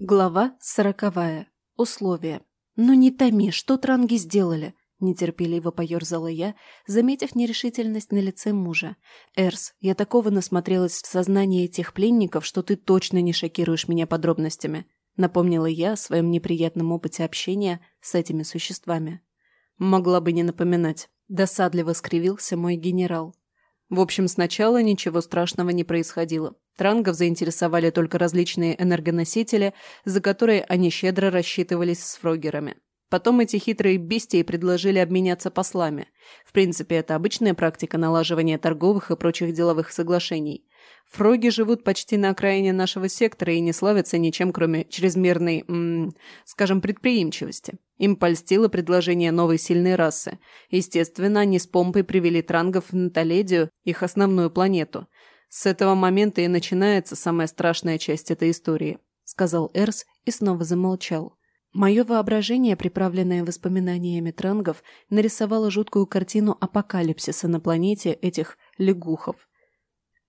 Глава сороковая. Условия. «Ну не томи, что транги сделали?» – нетерпеливо поерзала я, заметив нерешительность на лице мужа. «Эрс, я такого насмотрелась в сознании этих пленников, что ты точно не шокируешь меня подробностями», – напомнила я о своем неприятном опыте общения с этими существами. «Могла бы не напоминать», – досадливо скривился мой генерал. В общем, сначала ничего страшного не происходило. Трангов заинтересовали только различные энергоносители, за которые они щедро рассчитывались с фрогерами. Потом эти хитрые бестии предложили обменяться послами. В принципе, это обычная практика налаживания торговых и прочих деловых соглашений. Фроги живут почти на окраине нашего сектора и не славятся ничем, кроме чрезмерной, м -м, скажем, предприимчивости. Им польстило предложение новой сильной расы. Естественно, они с помпой привели трангов на Толедию, их основную планету. С этого момента и начинается самая страшная часть этой истории», — сказал Эрс и снова замолчал. Мое воображение, приправленное воспоминаниями трангов, нарисовало жуткую картину апокалипсиса на планете этих лягухов.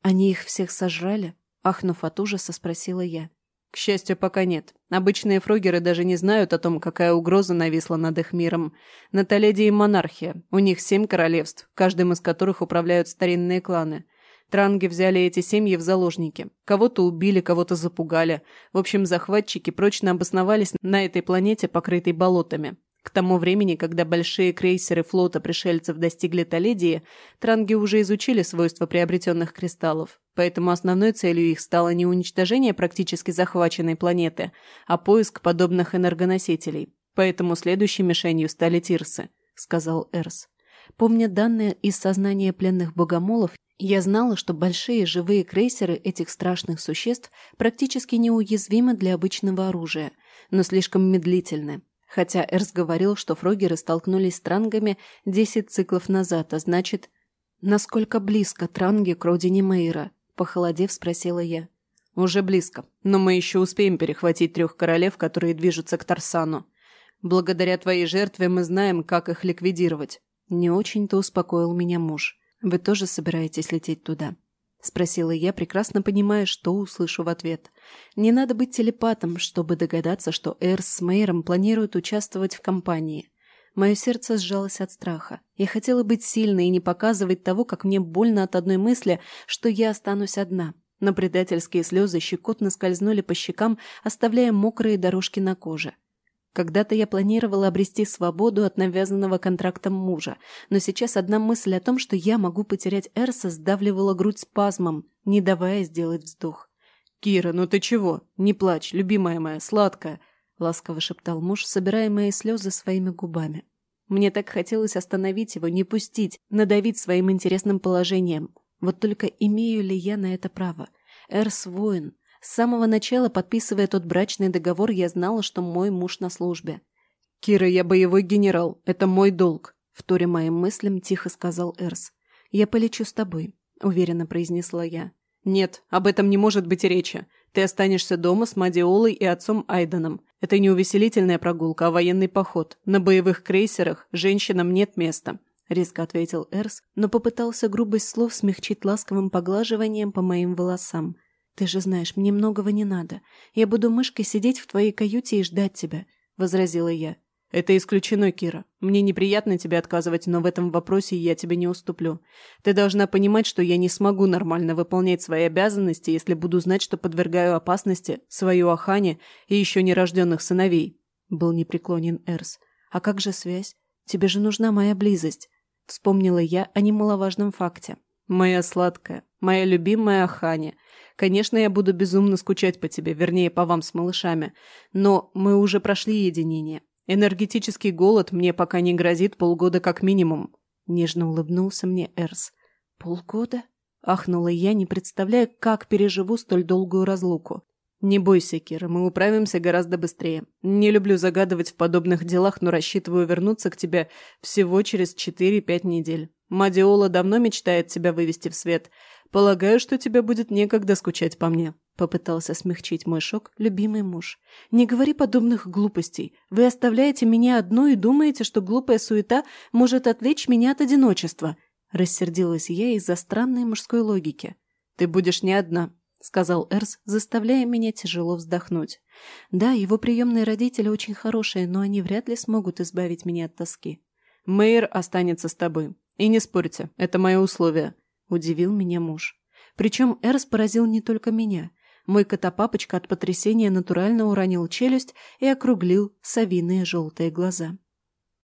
«Они их всех сожрали?» — ахнув от ужаса, спросила я. К счастью, пока нет. Обычные фрогеры даже не знают о том, какая угроза нависла над их миром. На Толедии монархия. У них семь королевств, каждым из которых управляют старинные кланы. Транги взяли эти семьи в заложники. Кого-то убили, кого-то запугали. В общем, захватчики прочно обосновались на этой планете, покрытой болотами. К тому времени, когда большие крейсеры флота пришельцев достигли Толедии, транги уже изучили свойства приобретенных кристаллов, поэтому основной целью их стало не уничтожение практически захваченной планеты, а поиск подобных энергоносителей. Поэтому следующей мишенью стали Тирсы, сказал Эрс. Помня данные из сознания пленных богомолов, я знала, что большие живые крейсеры этих страшных существ практически неуязвимы для обычного оружия, но слишком медлительны, Хотя Эрс говорил, что фрогеры столкнулись с трангами 10 циклов назад, а значит... «Насколько близко транги к родине Мейра?» – похолодев, спросила я. «Уже близко, но мы еще успеем перехватить трех королев, которые движутся к Тарсану. Благодаря твоей жертве мы знаем, как их ликвидировать». Не очень-то успокоил меня муж. «Вы тоже собираетесь лететь туда?» — спросила я, прекрасно понимая, что услышу в ответ. Не надо быть телепатом, чтобы догадаться, что Эрс с Мейером планируют участвовать в кампании. Мое сердце сжалось от страха. Я хотела быть сильной и не показывать того, как мне больно от одной мысли, что я останусь одна. Но предательские слезы щекотно скользнули по щекам, оставляя мокрые дорожки на коже. Когда-то я планировала обрести свободу от навязанного контрактом мужа, но сейчас одна мысль о том, что я могу потерять Эрса, сдавливала грудь спазмом, не давая сделать вздох. «Кира, ну ты чего? Не плачь, любимая моя, сладкая!» — ласково шептал муж, собирая мои слезы своими губами. Мне так хотелось остановить его, не пустить, надавить своим интересным положением. Вот только имею ли я на это право? Эрс воин, с самого начала, подписывая тот брачный договор, я знала, что мой муж на службе. «Кира, я боевой генерал. Это мой долг», — вторя моим мыслям тихо сказал Эрс. «Я полечу с тобой», — уверенно произнесла я. «Нет, об этом не может быть речи. Ты останешься дома с Мадиолой и отцом Айденом. Это не увеселительная прогулка, а военный поход. На боевых крейсерах женщинам нет места», — резко ответил Эрс, но попытался грубость слов смягчить ласковым поглаживанием по моим волосам. «Ты же знаешь, мне многого не надо. Я буду мышкой сидеть в твоей каюте и ждать тебя», — возразила я. «Это исключено, Кира. Мне неприятно тебе отказывать, но в этом вопросе я тебе не уступлю. Ты должна понимать, что я не смогу нормально выполнять свои обязанности, если буду знать, что подвергаю опасности свою Ахане и еще нерожденных сыновей», — был непреклонен Эрс. «А как же связь? Тебе же нужна моя близость», — вспомнила я о немаловажном факте. «Моя сладкая, моя любимая Ахане, Конечно, я буду безумно скучать по тебе, вернее, по вам с малышами. Но мы уже прошли единение. Энергетический голод мне пока не грозит полгода как минимум. Нежно улыбнулся мне Эрс. Полгода? Ахнула я, не представляя, как переживу столь долгую разлуку. «Не бойся, Кира, мы управимся гораздо быстрее. Не люблю загадывать в подобных делах, но рассчитываю вернуться к тебе всего через 4-5 недель. Мадиола давно мечтает тебя вывести в свет. Полагаю, что тебе будет некогда скучать по мне», — попытался смягчить мой шок любимый муж. «Не говори подобных глупостей. Вы оставляете меня одну и думаете, что глупая суета может отвлечь меня от одиночества», — рассердилась я из-за странной мужской логики. «Ты будешь не одна», — сказал Эрс, заставляя меня тяжело вздохнуть. «Да, его приемные родители очень хорошие, но они вряд ли смогут избавить меня от тоски». «Мэйр останется с тобой. И не спорьте, это мое условие», — удивил меня муж. Причем Эрс поразил не только меня. Мой котопапочка от потрясения натурально уронил челюсть и округлил совиные желтые глаза.